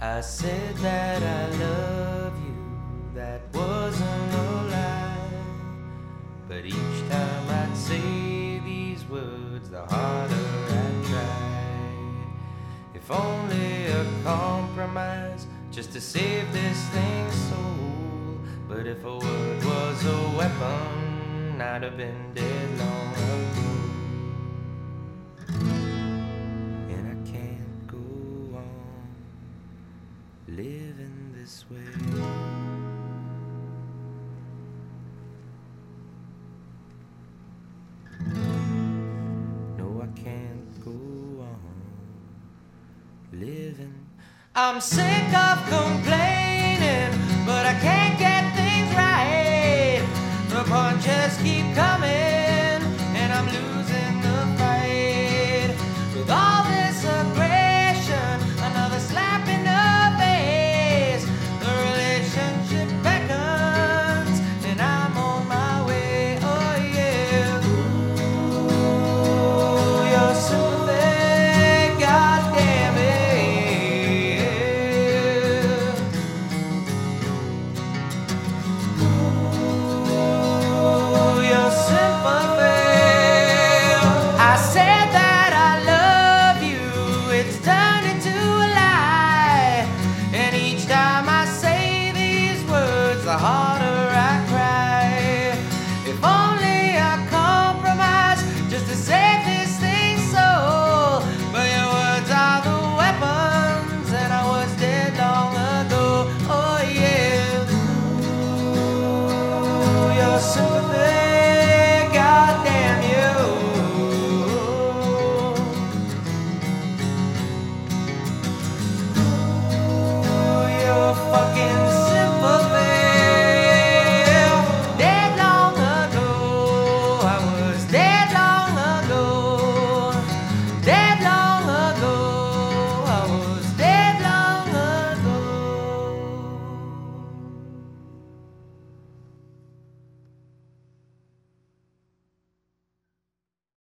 I said that I love you, that wasn't a lie. But each time I'd say these words, the harder I tried. If only a compromise, just to save this thing's soul. But if a word was a weapon, I'd have been dead long this way. No, I can't go on living. I'm sick of complaining, but I can't get things right. The punches keep coming.